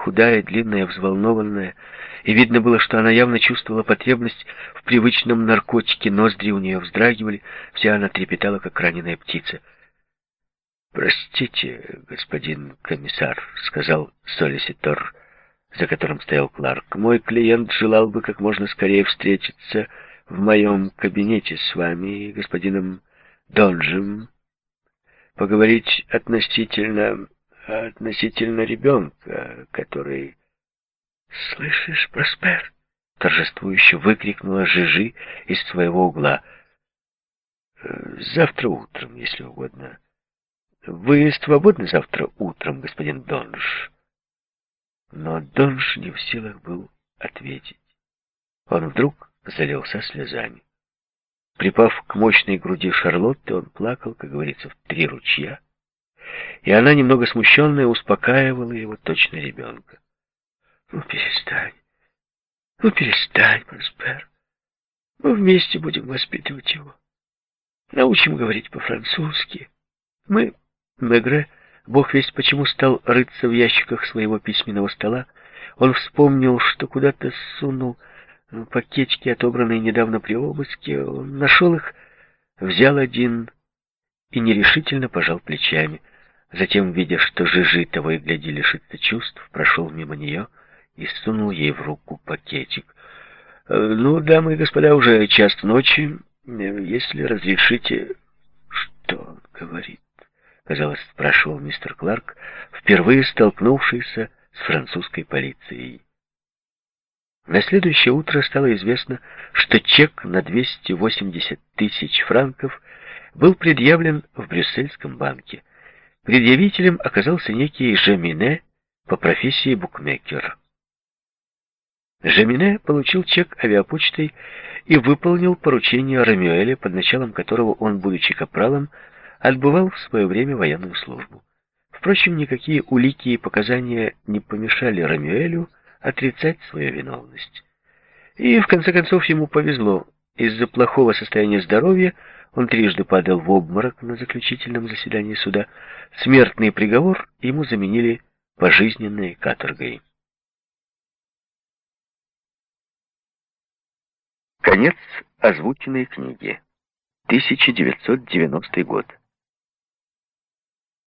худая, длинная, взволнованная, и видно было, что она явно чувствовала потребность в привычном наркотике, ноздри у нее вздрагивали, вся она трепетала, как раненая птица. «Простите, господин комиссар», — сказал солиситор, за которым стоял Кларк, — «мой клиент желал бы как можно скорее встретиться в моем кабинете с вами и господином Донжем, поговорить относительно относительно ребенка, который... «Слышишь, Проспер?» — торжествующе выкрикнула Жижи из своего угла. «Завтра утром, если угодно. Вы свободны завтра утром, господин Донж?» Но Донж не в силах был ответить. Он вдруг залился слезами. Припав к мощной груди Шарлотты, он плакал, как говорится, в три ручья и она, немного смущенная, успокаивала его точно ребенка. «Ну, перестань, ну, перестань, Проспер. Мы вместе будем воспитывать его. Научим говорить по-французски. Мы, Мегре, бог весть почему стал рыться в ящиках своего письменного стола, он вспомнил, что куда-то сунул пакетики, отобранные недавно при обыске. Он нашел их, взял один и нерешительно пожал плечами. Затем, видя, что Жижи того и гляди лишится чувств, прошел мимо нее и сунул ей в руку пакетик. «Э, «Ну, дамы и господа, уже час ночи. Если разрешите...» «Что он говорит?» — казалось, спрашивал мистер Кларк, впервые столкнувшийся с французской полицией. На следующее утро стало известно, что чек на 280 тысяч франков был предъявлен в Брюссельском банке. Предъявителем оказался некий Жамине по профессии букмекер. Жамине получил чек авиапочтой и выполнил поручение Рамюэля, под началом которого он, будучи капралом, отбывал в свое время военную службу. Впрочем, никакие улики и показания не помешали Рамюэлю отрицать свою виновность. И, в конце концов, ему повезло. Из-за плохого состояния здоровья он трижды падал в обморок на заключительном заседании суда. Смертный приговор ему заменили пожизненной каторгой. Конец озвученной книги. 1990 год.